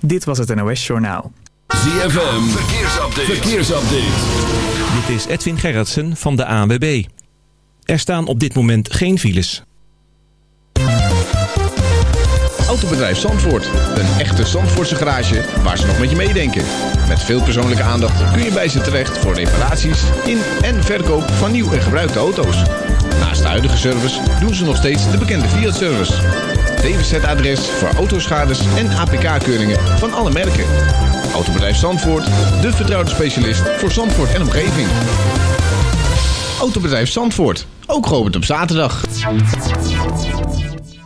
Dit was het NOS Journaal. ZFM. Verkeersupdate. Verkeersupdate. Dit is Edwin Gerritsen van de ANWB. Er staan op dit moment geen files. Autobedrijf Zandvoort. Een echte Zandvoortse garage waar ze nog met je meedenken. Met veel persoonlijke aandacht kun je bij ze terecht voor reparaties in en verkoop van nieuw en gebruikte auto's. Naast de huidige service doen ze nog steeds de bekende Fiat-service. DWZ-adres voor autoschades en APK-keuringen van alle merken. Autobedrijf Zandvoort, de vertrouwde specialist voor Zandvoort en omgeving. Autobedrijf Zandvoort, ook geopend op zaterdag.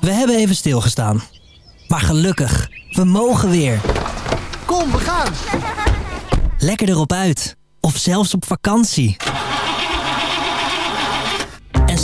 We hebben even stilgestaan. Maar gelukkig, we mogen weer. Kom, we gaan! Lekker erop uit. Of zelfs op vakantie.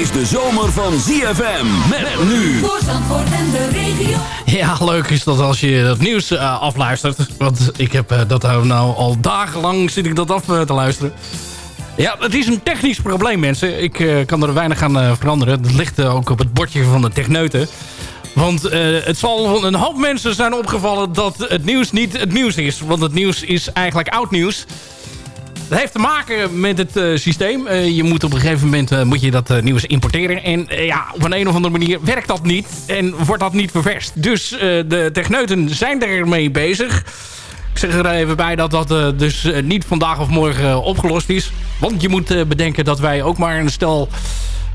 Dit is de zomer van ZFM. Met nu. Voor Zandvoort en de regio. Ja, leuk is dat als je dat nieuws uh, afluistert. Want ik heb uh, dat nou al dagenlang zit ik dat af uh, te luisteren. Ja, het is een technisch probleem, mensen. Ik kan er weinig aan veranderen. Dat ligt ook op het bordje van de techneuten. Want het zal een hoop mensen zijn opgevallen dat het nieuws niet het nieuws is. Want het nieuws is eigenlijk oud nieuws. Dat heeft te maken met het uh, systeem. Uh, je moet op een gegeven moment uh, moet je dat nieuws importeren. En ja, op een, of andere manier werkt dat niet. En wordt dat niet ververst. Dus de techneuten zijn ermee bezig. Ik zeg er even bij dat dat dus niet vandaag of morgen opgelost is. Want je moet bedenken dat wij ook maar een stel...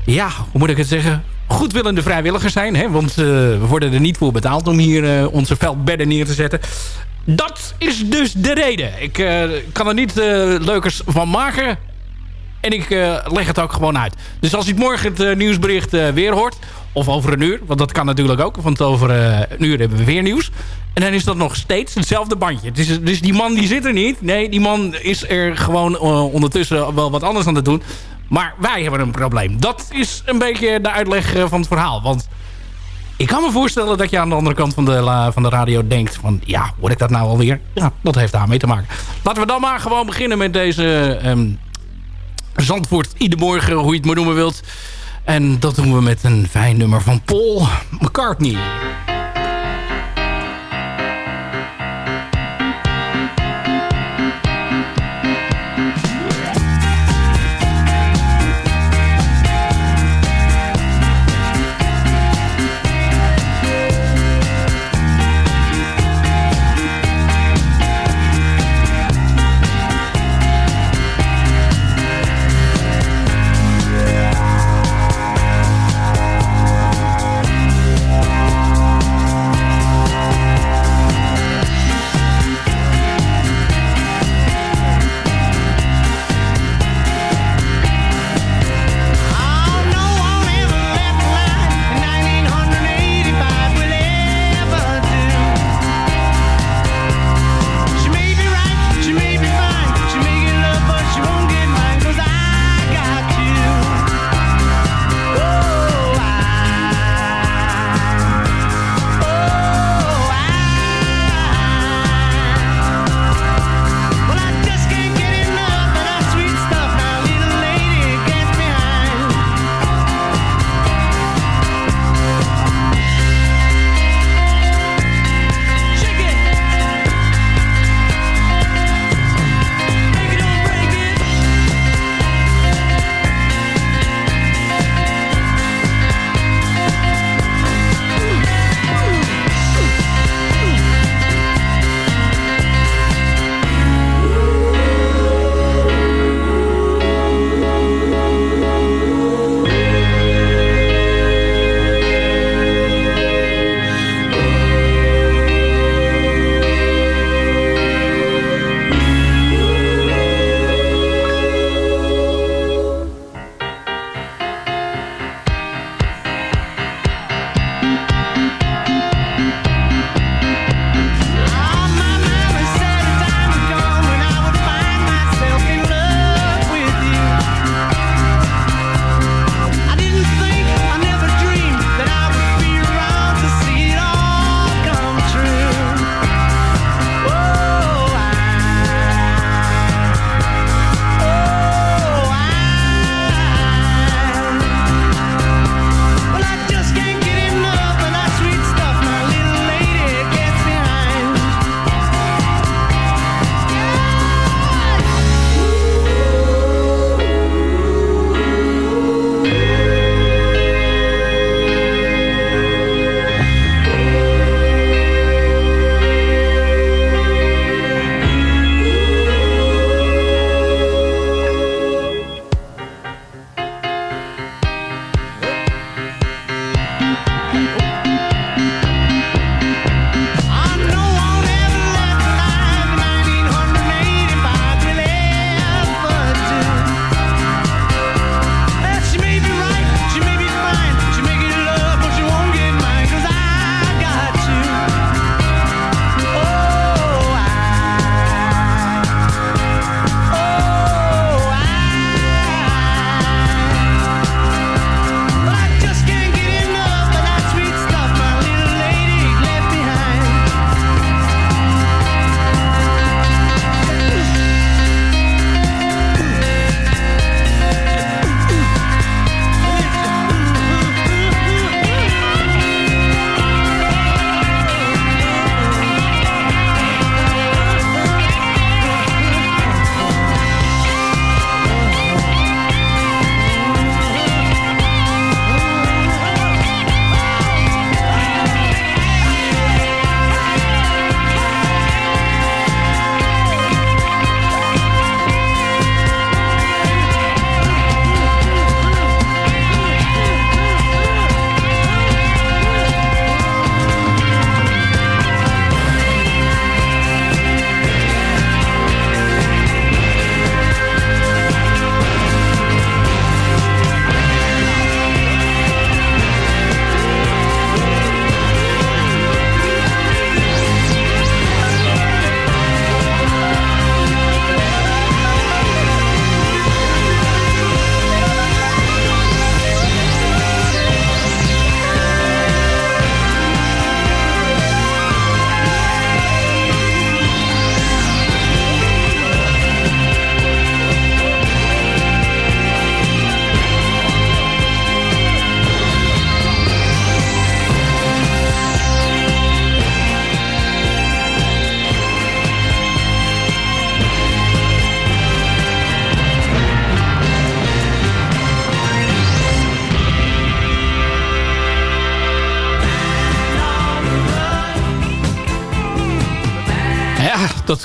Ja, hoe moet ik het zeggen? goedwillende vrijwilligers zijn. Hè? Want we worden er niet voor betaald om hier onze veldbedden neer te zetten. Dat is dus de reden. Ik uh, kan er niet leukers van maken. En ik leg het ook gewoon uit. Dus als u morgen het nieuwsbericht weer hoort... of over een uur, want dat kan natuurlijk ook... want over een uur hebben we weer nieuws... En dan is dat nog steeds hetzelfde bandje. Dus, die man die zit er niet. Nee, die man is er gewoon ondertussen wel wat anders aan het doen. Maar wij hebben een probleem. Dat is een beetje de uitleg eh, van het verhaal. Want ik kan me voorstellen dat je aan de andere kant van de, van de radio denkt... van ja, hoor ik dat nou alweer? Ja, dat heeft daarmee te maken. Laten we dan maar gewoon beginnen met deze um, Zandvoort iedere morgen, hoe je het maar noemen wilt. En dat doen we met een fijn nummer van Paul McCartney.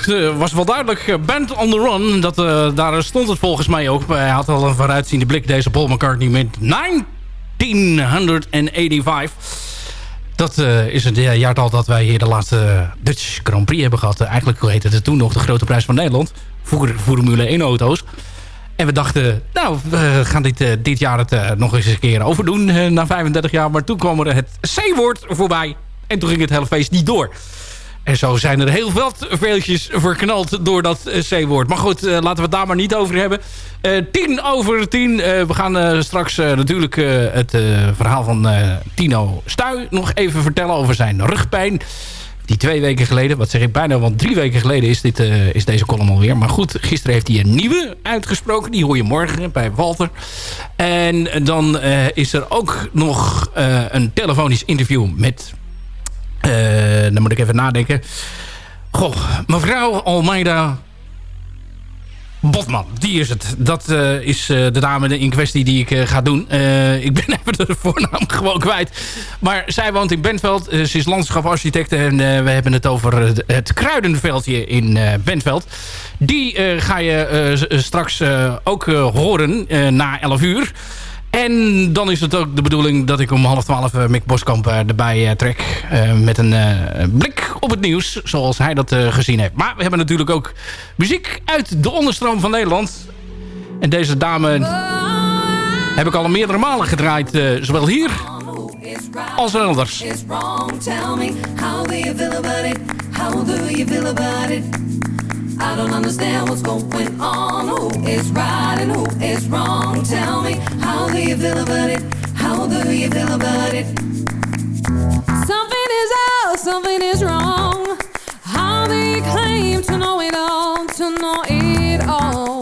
Dat uh, was wel duidelijk. Band on the Run, dat, uh, daar stond het volgens mij ook. Hij had al een vooruitziende blik, deze Paul McCartney, met 1985. Dat is het jaartal dat wij hier de laatste Dutch Grand Prix hebben gehad. eigenlijk heette het toen nog de Grote Prijs van Nederland. Voor Formule 1 auto's. En we dachten, nou, we gaan dit, dit jaar het nog eens een keer overdoen. na 35 jaar. Maar toen kwam er het C-woord voorbij. En toen ging het hele feest niet door. En zo zijn er heel veel veeltjes verknald door dat eh, C-woord. Maar goed, uh, laten we het daar maar niet over hebben. Uh, tien over tien. we gaan straks natuurlijk het verhaal van Tino Stuy nog even vertellen over zijn rugpijn. Die twee weken geleden, wat zeg ik bijna, want drie weken geleden is, dit, is deze column alweer. Maar goed, gisteren heeft hij een nieuwe uitgesproken. Die hoor je morgen bij Walter. En dan is er ook nog een telefonisch interview met dan moet ik even nadenken. Goh, mevrouw Almeida Botman, die is het. Dat uh, is uh, de dame in kwestie die ik ga doen. ik ben even de voornaam gewoon kwijt. Maar zij woont in Bentveld. ze is landschaparchitect en we hebben het over het kruidenveldje in Bentveld. Die ga je straks ook horen na 11 uur. En dan is het ook de bedoeling dat ik om half twaalf uh, Mick Boskamp uh, erbij uh, trek. met een blik op het nieuws, zoals hij dat gezien heeft. Maar we hebben natuurlijk ook muziek uit de onderstroom van Nederland. En deze dame heb ik al meerdere malen gedraaid. zowel hier als elders. I don't understand what's going on. Who is right and who is wrong? Tell me, how do you feel about it? How do you feel about it? Something is out, something is wrong. How you claim to know it all, to know it all?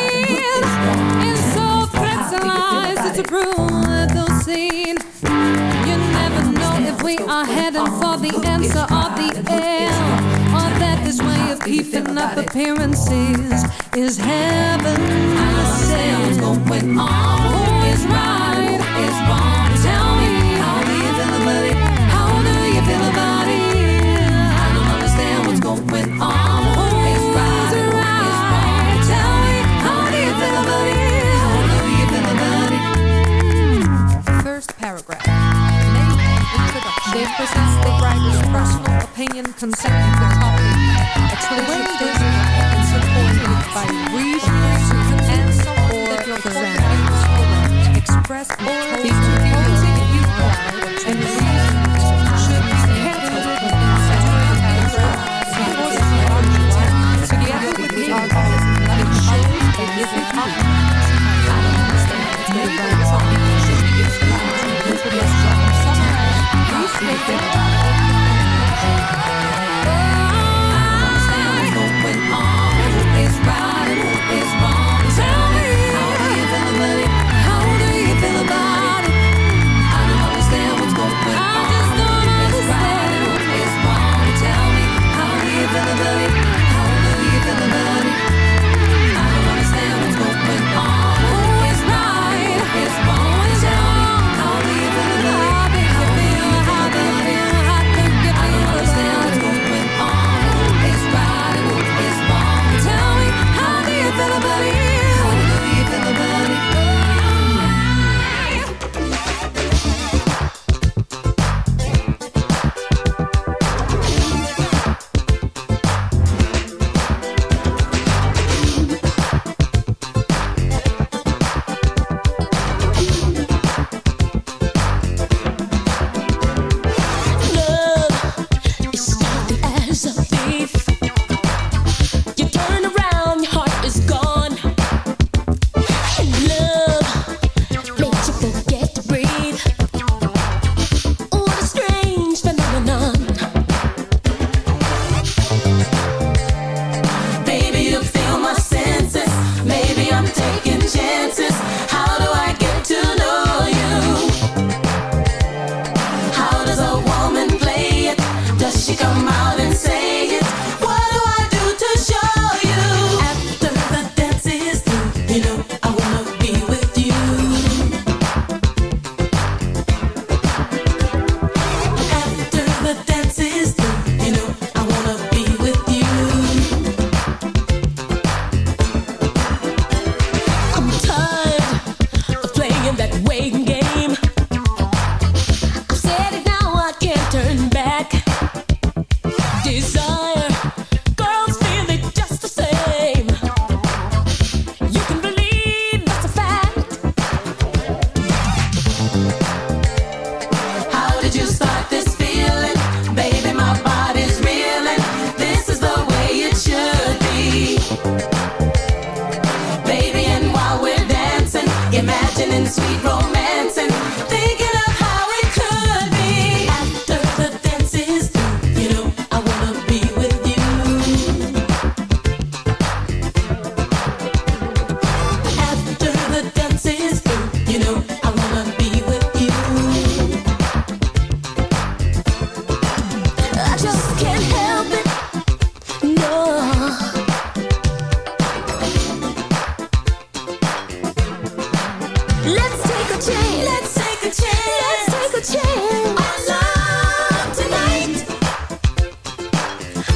the broom with those seen. You never know if we are heading for the answer or the air. Or that this way of keeping up appearances is heaven. I say what's going on, who is right?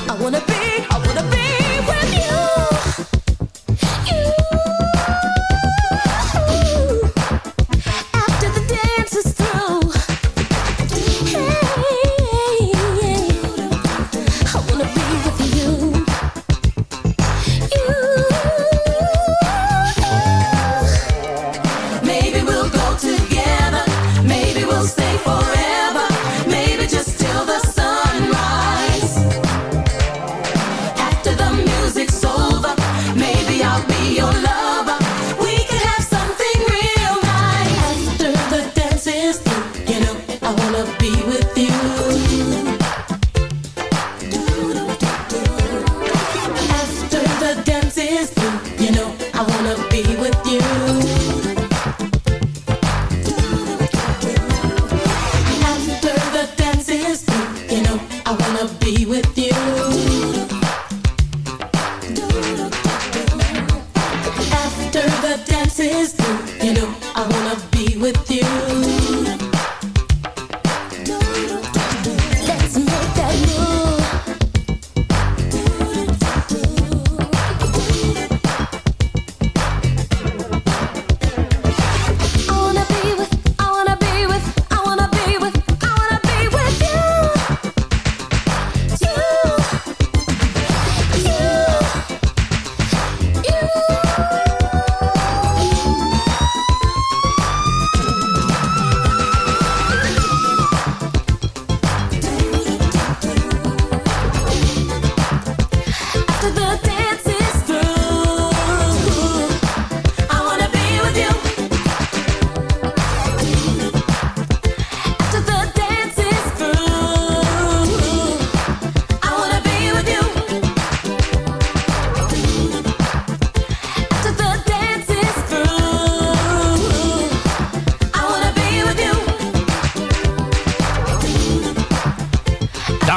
I wanna be, I wanna be with you.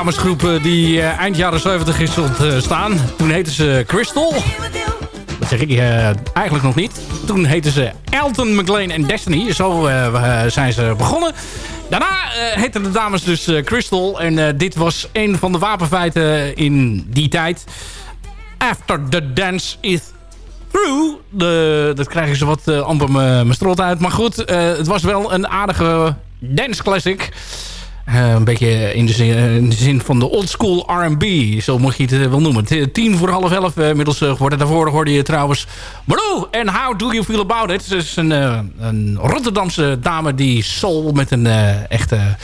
Damesgroep eh, die eh, eind jaren 70 is ontstaan. Toen heette ze Crystal. Dat zeg ik eh, eigenlijk nog niet. Toen heette ze Elton McLean en Destiny. Zo zijn ze begonnen. Daarna heten de dames dus Crystal. En dit was een van de wapenfeiten in die tijd. After the dance is through. Dat krijgen ze wat amper mijn strot uit. Maar goed, het was wel een aardige dance classic. Uh, een beetje in de, zin, in de zin van de oldschool R&B. Zo moet je het uh, wel noemen. Tien voor half elf uh, inmiddels geworden. Daarvoor hoorde je trouwens... Blue en How Do You Feel About It? Het is een, een Rotterdamse dame die soul met een echte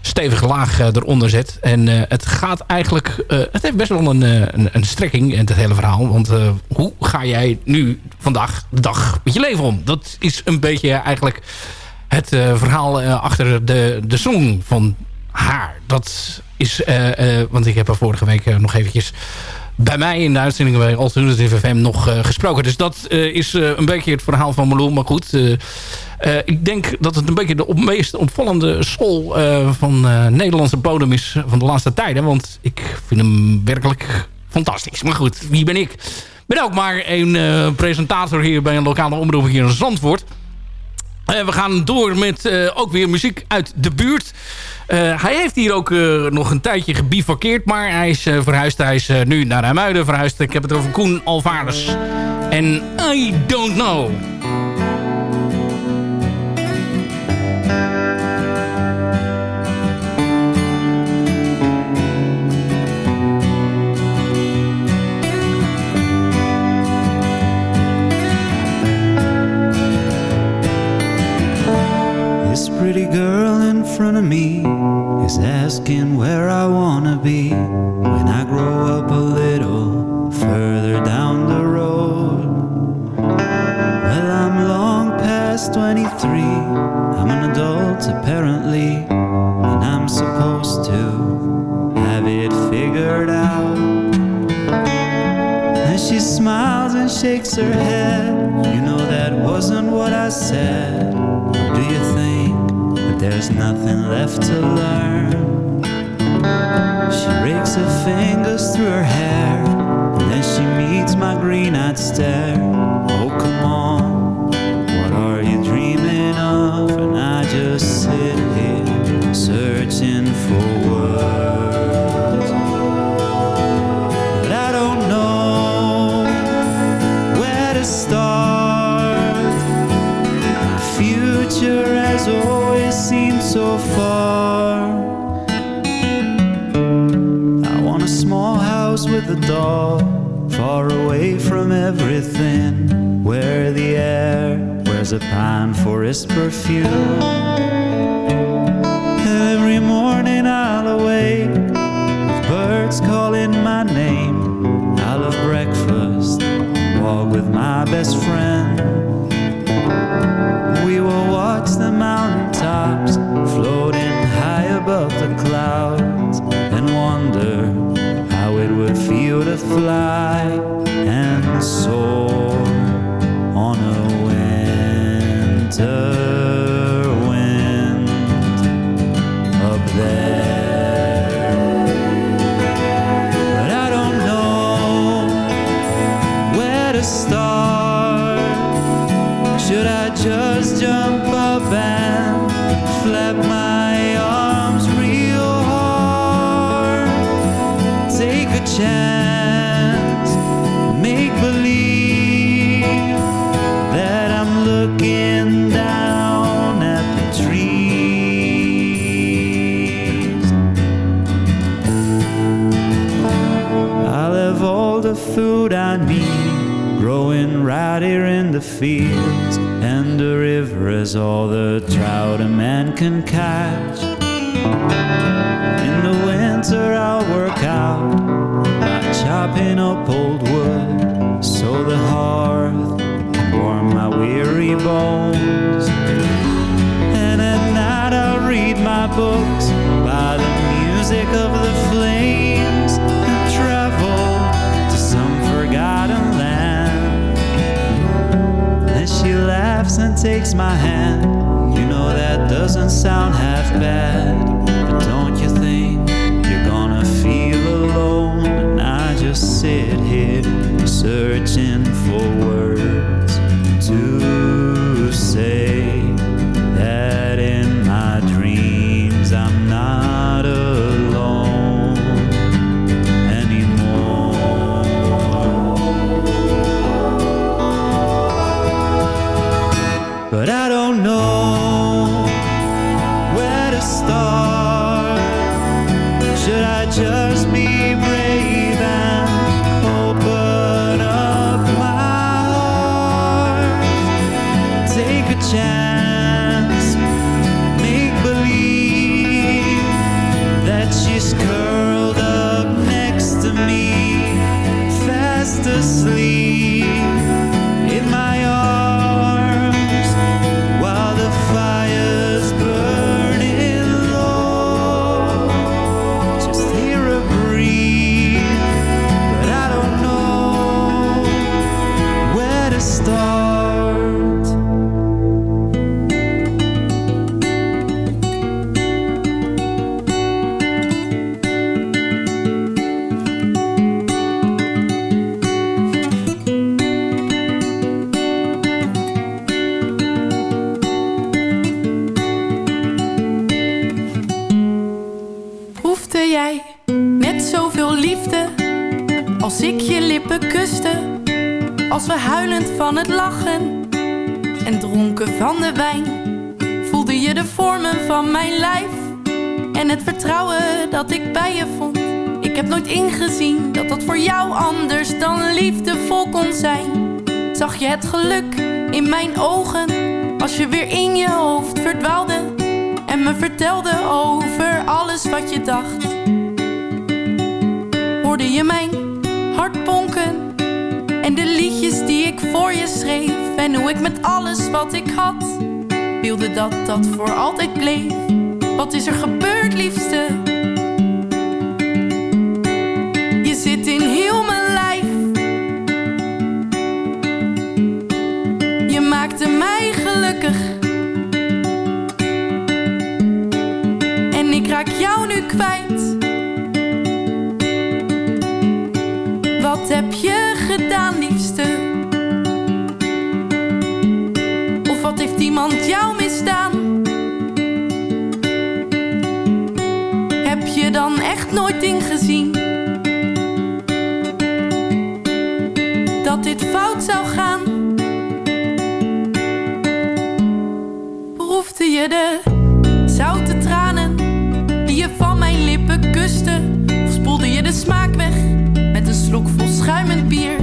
stevige laag eronder zet. En het gaat eigenlijk... het heeft best wel een, een, een strekking, het hele verhaal. Want hoe ga jij nu vandaag de dag met je leven om? Dat is een beetje eigenlijk het uh, verhaal uh, achter de, de song van haar. Dat is, uh, want ik heb er vorige week nog eventjes bij mij in de uitzending bij Alternative FM nog gesproken. Dus dat is een beetje het verhaal van Malou. Maar goed, ik denk dat het een beetje de op, meest opvallende soul van Nederlandse bodem is van de laatste tijden. Want ik vind hem werkelijk fantastisch. Maar goed, wie ben ik? Ik ben ook maar een presentator hier bij een lokale omroep hier in Zandvoort. Uh, we gaan door met uh, ook weer muziek uit de buurt. Uh, hij heeft hier ook nog een tijdje gebivakkeerd. Maar hij is verhuisd. Hij is nu naar Huimuiden verhuisd. Ik heb het over Koen Alvarez. En I Don't Know. Front of me is asking where I wanna be when I grow up a little further down the road. Well, I'm long past 23, I'm an adult apparently, and I'm supposed to have it figured out. And she smiles and shakes her head, you know that wasn't what I said. There's nothing left to learn. She rakes her fingers through her hair, and then she meets my green eyed stare. A pine forest perfume. Geluk in mijn ogen als je weer in je hoofd verdwaalde en me vertelde over alles wat je dacht. Hoorde je mijn hart bonken en de liedjes die ik voor je schreef en hoe ik met alles wat ik had wilde dat dat voor altijd bleef. Wat is er gebeurd, liefste? Je zit in heel mijn lijf. En ik raak jou nu kwijt. Wat heb je gedaan, liefste? Of wat heeft iemand jou misdaan? Heb je dan echt nooit ingezien? Dat dit fout zou gaan? De zoute tranen die je van mijn lippen kuste? Of spoelde je de smaak weg met een slok vol schuimend bier?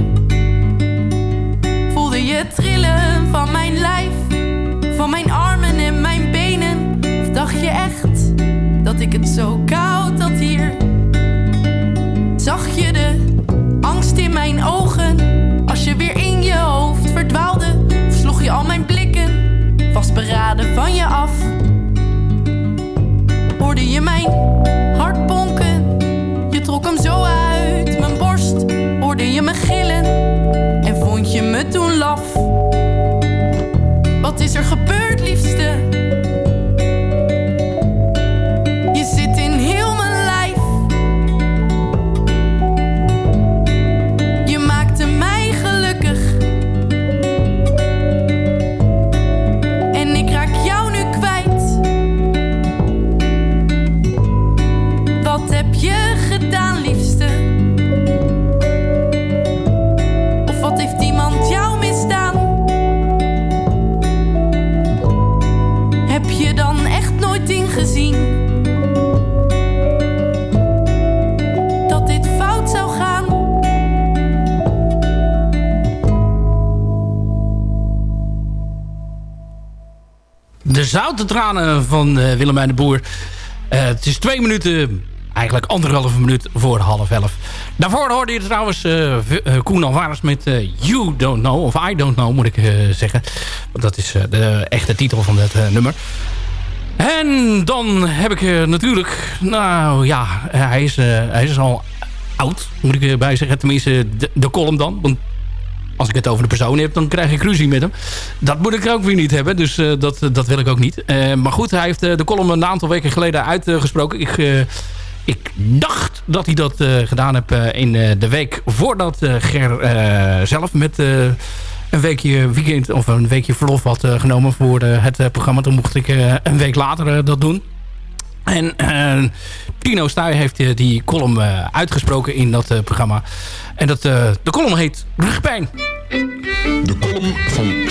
Voelde je trillen van mijn lijf, van mijn armen en mijn benen? Of dacht je echt dat ik het zo koud had hier? Zag je de angst in mijn ogen als je weer in je hoofd verdwaalde? Of sloeg je al mijn blikken vastberaden van je af? Me zoute tranen van eh, Willemijn de Boer. Eh, het is twee minuten, eigenlijk anderhalve minuut voor half elf. Daarvoor hoorde je trouwens eh, Koen Alvarez met You Don't Know. Of I Don't Know moet ik zeggen. Want dat is de echte titel van dat nummer. En dan heb ik natuurlijk... Nou ja, hij, is, hij is al oud, moet ik erbij zeggen. Tenminste, de, de column dan. Want als ik het over de persoon heb, dan krijg ik ruzie met hem. Dat moet ik ook weer niet hebben, dus eh, dat, dat wil ik ook niet. Eh, maar goed, hij heeft eh, de column een aantal weken geleden uitgesproken. Ik, eh, ik dacht dat hij dat eh, gedaan heeft eh, in eh, de week voordat eh, Ger eh, zelf met eh, een weekje weekend of een weekje verlof had eh, genomen voor eh, het eh, programma. Toen mocht ik eh, een week later eh, dat doen. En eh, Tino Stuy heeft eh, die column eh, uitgesproken in dat eh, programma. En dat, eh, de column heet Rugpijn. De column van.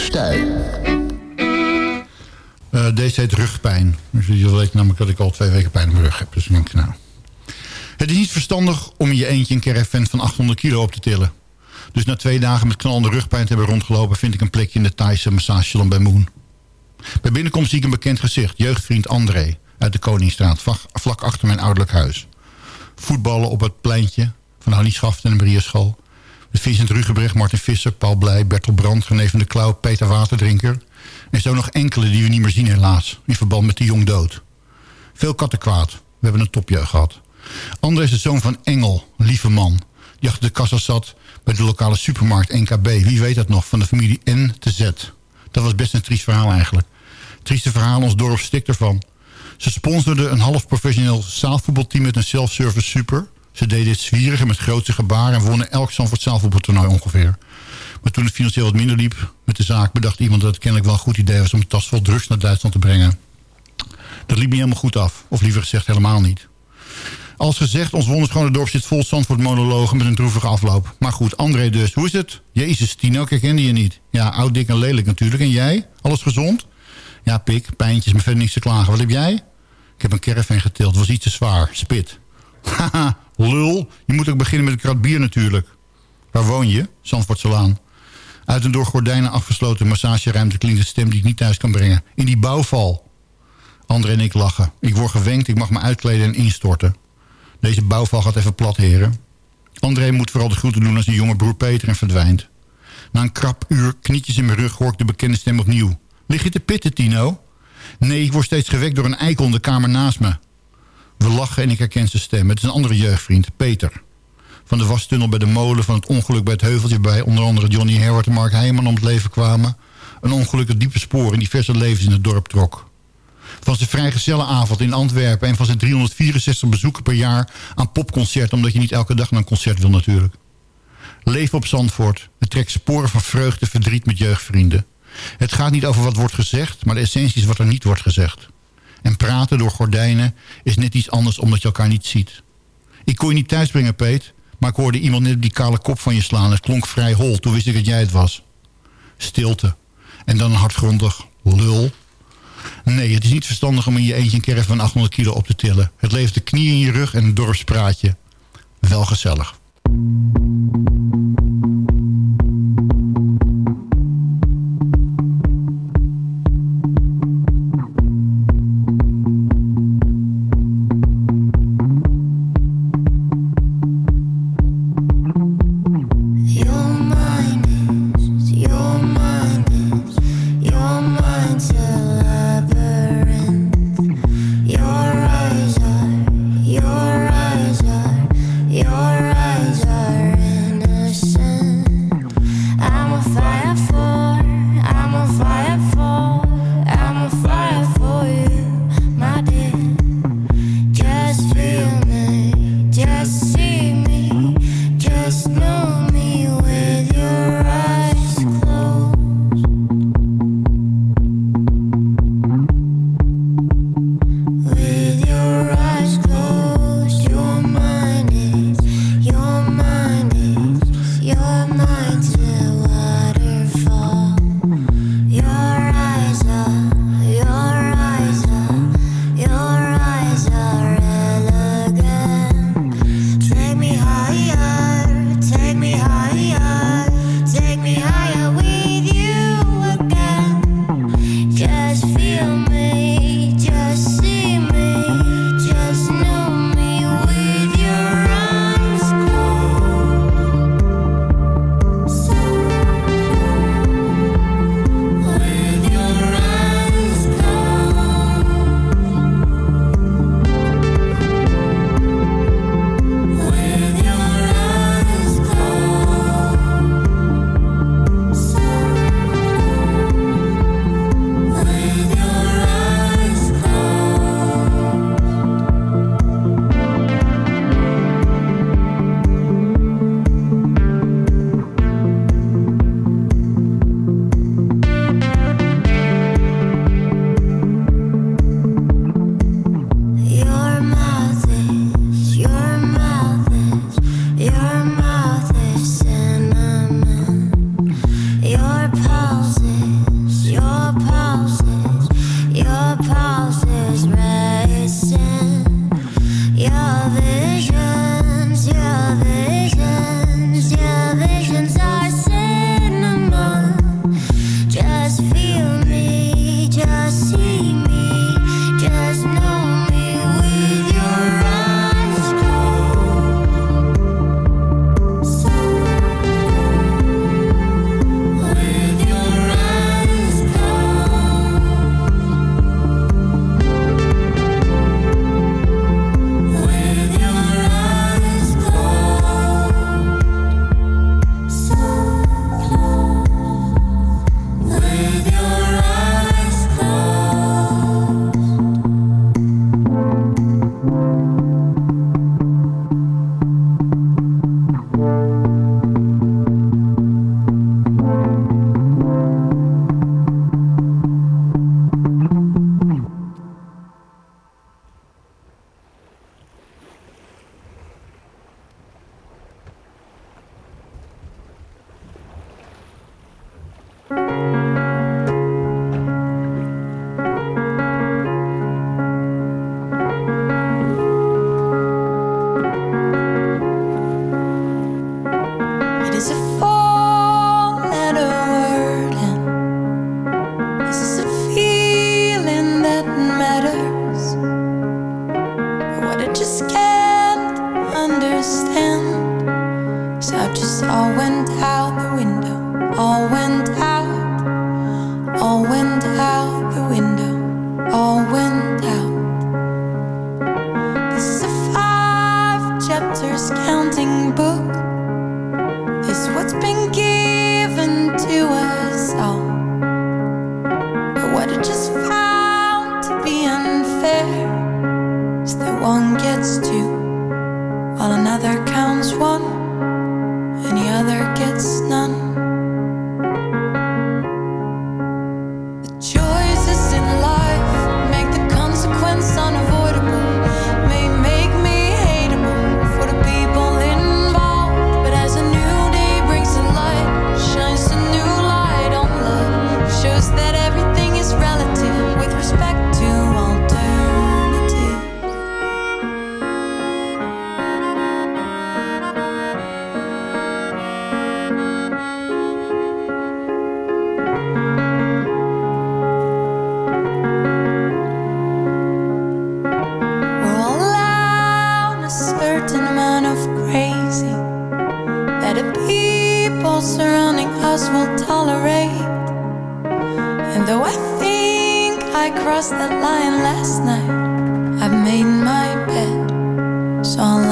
Eh, deze heet rugpijn. Dus je weet namelijk dat ik al twee weken pijn in mijn rug heb. Dus ik denk, nou. Het is niet verstandig om in je eentje een caravan van 800 kilo op te tillen. Dus na twee dagen met knallende rugpijn te hebben rondgelopen... vind ik een plekje in de Thaise massagesalon bij Moon. Bij binnenkomst zie ik een bekend gezicht. Jeugdvriend André uit de Koningsstraat. Vlak, achter mijn ouderlijk huis. Voetballen op het pleintje van Hannie Schaft en de Brierschool. Met Vincent Rugebrecht, Martin Visser, Paul Blij, Bertel Brandt... René van de Klauw, Peter Waterdrinker. En zo nog enkele die we niet meer zien helaas. In verband met de jong dood. Veel kattenkwaad. We hebben een topjeugd gehad. André is de zoon van Engel, lieve man. Die achter de kassa zat bij de lokale supermarkt NKB. Wie weet dat nog, van de familie N te Z. Dat was best een triest verhaal eigenlijk. Trieste verhaal, ons dorp stikt ervan. Ze sponsorden een half professioneel zaalvoetbalteam met een self-service super. Ze deden het zwierig en met grootse gebaren... en wonnen elk Zandvoort zaalvoetbaltoernooi ongeveer. Maar toen het financieel wat minder liep met de zaak... bedacht iemand dat het kennelijk wel een goed idee was... om een tas vol drugs naar Duitsland te brengen. Dat liep niet helemaal goed af. Of liever gezegd helemaal niet. Als gezegd, ons wonderschone dorp zit vol Zandvoort monologen met een droevige afloop. Maar goed, André dus. Hoe is het? Jezus, Tino, ik herkende je niet. Ja, oud, dik en lelijk natuurlijk. En jij? Alles gezond? Ja, pik, pijntjes, maar verder te klagen. Wat heb jij? Ik heb een caravan getild. Was iets te zwaar. Spit. Haha, lul. Je moet ook beginnen met een krat bier natuurlijk. Waar woon je? Zandvoortselaan. Uit een door gordijnen afgesloten massageruimte klinkt een stem die ik niet thuis kan brengen. In die bouwval. André en ik lachen. Ik word gewenkt, ik mag me uitkleden en instorten. Deze bouwval gaat even plat, heren. André moet vooral de groeten doen als zijn jonge broer Peter en verdwijnt. Na een krap uur, knietjes in mijn rug, hoor ik de bekende stem opnieuw. Lig je te pitten, Tino? Nee, ik word steeds gewekt door een eikel in de kamer naast me. We lachen en ik herken zijn stem. Het is een andere jeugdvriend, Peter. Van de wastunnel bij de molen, van het ongeluk bij het heuveltje... bij onder andere Johnny Herwart en Mark Heijman om het leven kwamen. Een ongeluk dat diepe sporen in diverse levens in het dorp trok. Van zijn vrijgezellenavond in Antwerpen... en van zijn 364 bezoeken per jaar aan popconcerten... omdat je niet elke dag naar een concert wil natuurlijk. Leven op Zandvoort. Het trekt sporen van vreugde, verdriet met jeugdvrienden. Het gaat niet over wat wordt gezegd... maar de essentie is wat er niet wordt gezegd. En praten door gordijnen is net iets anders omdat je elkaar niet ziet. Ik kon je niet thuisbrengen, Peet... maar ik hoorde iemand net die kale kop van je slaan. Het klonk vrij hol, toen wist ik dat jij het was. Stilte. En dan een hardgrondig lul... Nee, het is niet verstandig om in je eentje een caravan van 800 kilo op te tillen. Het levert de knie in je rug en een dorpspraatje. Wel gezellig. I crossed that line last night, I've made my bed, so I'll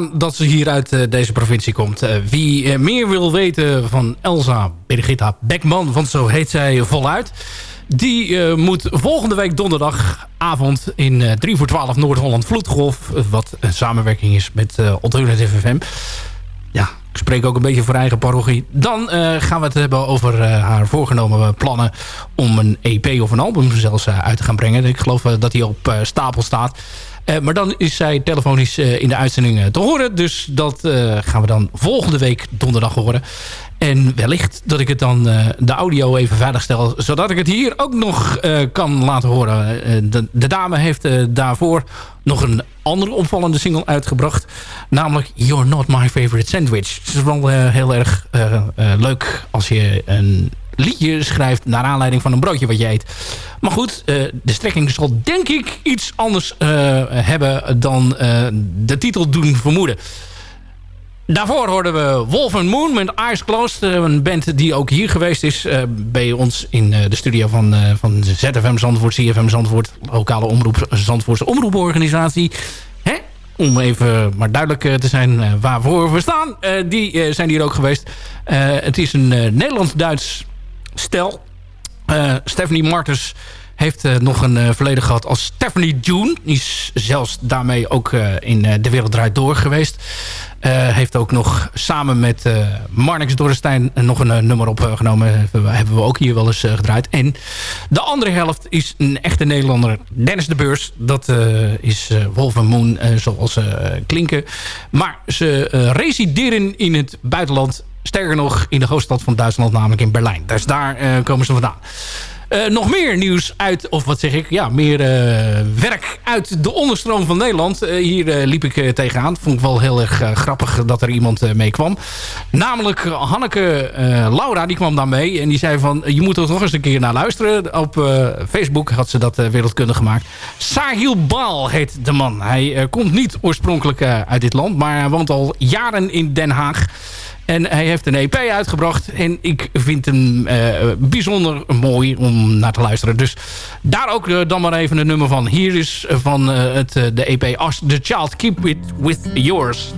dat ze hier uit eh, deze provincie komt. Eh, wie eh, meer wil weten van Elsa Birgitta Beckman, want zo heet zij voluit... die moet volgende week donderdagavond in eh 3 voor 12 Noord-Holland Vloedgolf... wat een samenwerking is met eh Alternative FM... Ja, ik spreek ook een beetje voor eigen parochie. Dan gaan we het hebben over haar voorgenomen plannen... om een EP of een album zelfs uit te gaan brengen. Ik geloof dat die op stapel staat. Eh, maar dan is zij telefonisch eh, in de uitzending eh, te horen. Dus dat gaan we dan volgende week donderdag horen. En wellicht dat ik het dan de audio even veilig stel... zodat ik het hier ook nog kan laten horen. De, dame heeft daarvoor nog een andere opvallende single uitgebracht. Namelijk You're Not My Favorite Sandwich. Het is wel heel erg leuk als je een liedje schrijft... naar aanleiding van een broodje wat je eet. Maar goed, eh, de strekking zal denk ik iets anders eh, hebben... dan eh, de titel doen vermoeden. Daarvoor hoorden we Wolf and Moon met Eyes Closed. Een band die ook hier geweest is bij ons in de studio van, van ZFM Zandvoort, CFM Zandvoort. Lokale omroep, Zandvoortse omroeporganisatie. Hè? Om even maar duidelijk te zijn waarvoor we staan. Die zijn hier ook geweest. Het is een Nederlands-Duits stel. Eh, Stephanie Martens heeft eh, nog een eh, verleden gehad als Stephanie June. Die is zelfs daarmee ook in De Wereld Draait Door geweest. Heeft ook nog samen met Marnix Dorrestein nog een nummer opgenomen. Hebben, we ook hier wel eens gedraaid. En de andere helft is een echte Nederlander. Dennis de Beurs. Dat is Wolf Moon zoals ze klinken. Maar ze resideren in het buitenland. Sterker nog in de hoofdstad van Duitsland, namelijk in Berlijn. Dus daar eh, komen ze vandaan. Eh, nog meer nieuws uit, of wat zeg ik, ja, meer eh, werk uit de onderstroom van Nederland. Hier liep ik tegenaan. Vond ik wel heel erg grappig dat er iemand mee kwam. Namelijk Hanneke Laura, die kwam daar mee. En die zei van, je moet er nog eens een keer naar luisteren. Op Facebook had ze dat wereldkundig gemaakt. Sahil Baal heet de man. Hij komt niet oorspronkelijk uit dit land, maar hij woont al jaren in Den Haag. En hij heeft een EP uitgebracht. En ik vind hem eh, bijzonder mooi om naar te luisteren. Dus daar ook eh, dan maar even een nummer van. Hier is van eh, het, de EP As The Child Keep It With Yours.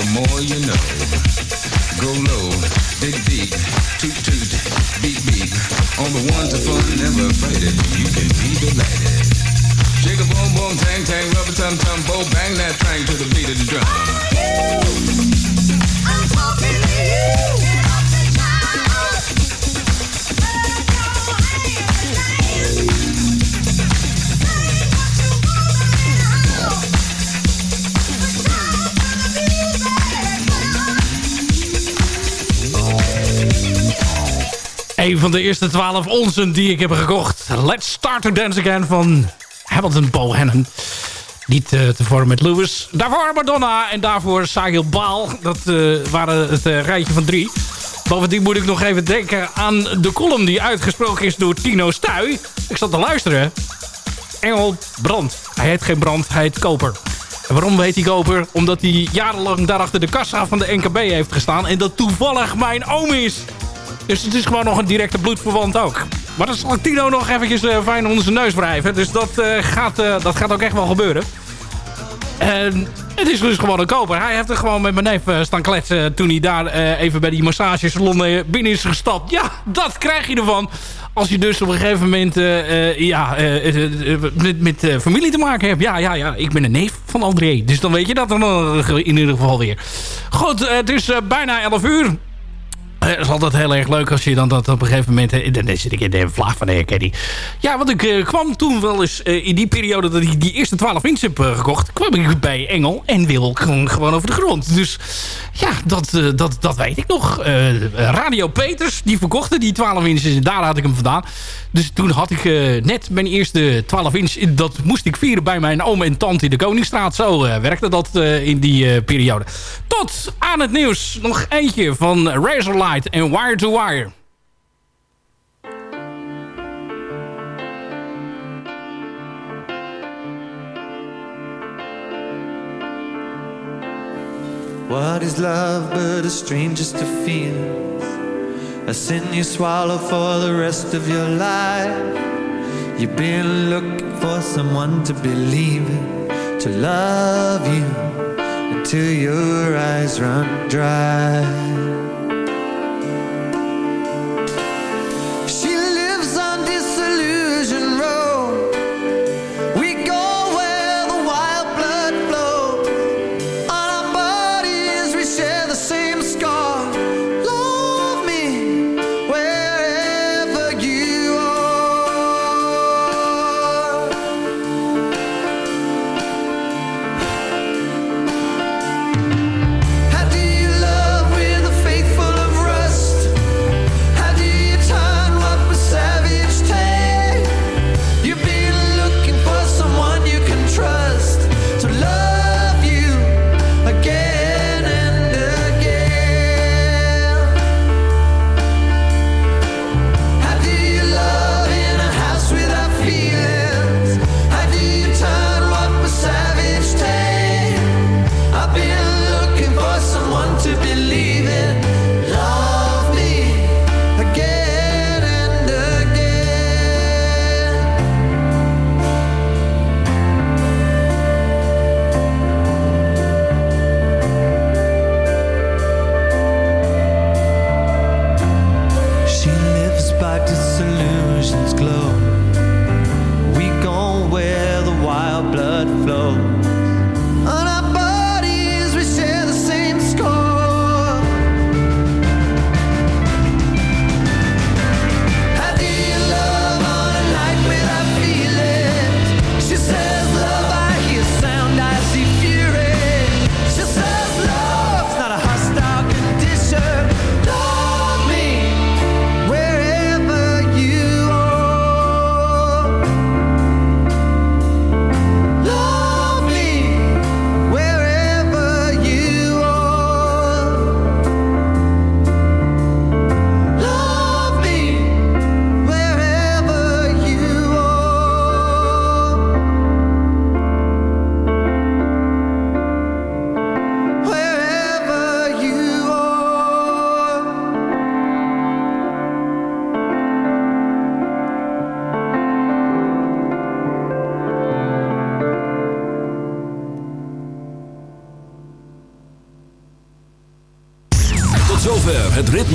the more you know. Go low, dig deep, toot toot, beep beep. All the ones are fun, never afraid it, you can be delighted. a boom boom, tang tang, rubber tum tum, bo bang that thing to the beat of the drum. De eerste 12 onsen die ik heb gekocht. Let's Start to Dance Again van Hamilton Bohannon. Niet eh, te vormen met Lewis. Daarvoor Madonna en daarvoor Sahil Baal. Dat eh, waren het eh, rijtje van drie. Bovendien moet ik nog even denken aan de column die uitgesproken is door Tino Stuy. Ik zat te luisteren. Engel Brand. Hij heet geen Brand, hij heet Koper. En waarom heet hij Koper? Omdat hij jarenlang daar achter de kassa van de NKB heeft gestaan. En dat toevallig mijn oom is. Dus het is gewoon nog een directe bloedverwant ook. Maar dat zal Tino nog eventjes eh, fijn onder zijn neus wrijven. Dus dat, eh, gaat, eh, dat gaat ook echt wel gebeuren. En het is dus gewoon een koper. Hij heeft er gewoon met mijn neef staan kletsen... toen hij daar even bij die massagesalon binnen is gestapt. Ja, dat krijg je ervan. Als je dus op een gegeven moment ja, met, met familie te maken hebt. Ja, ja, ja, ik ben een neef van André. Dus dan weet je dat dan in ieder geval weer. Goed, het is bijna 11 uur. Eh, Het is altijd heel erg leuk als je dan dat op een gegeven moment... eh, Dan zit ik in de vlaag van de Kenny. Ja, want ik eh, kwam toen wel eens eh, in die periode... dat ik die eerste 12 inch heb eh, gekocht... kwam ik bij Engel en Wil gewoon, over de grond. Dus ja, dat, eh, dat, dat weet ik nog. Eh, Radio Peters, die verkochten die 12 inches. En daar had ik hem vandaan. Dus toen had ik eh, net mijn eerste 12 inch. Dat moest ik vieren bij mijn oom en tante in de Koningsstraat. Zo eh, werkte dat eh, in die eh, periode. Tot aan het nieuws. Nog eentje van Razorlight en Wire to Wire. What is love but a stranger's to feel? A sin you swallow for the rest of your life. You've been looking for someone to believe in, to love you until your eyes run dry.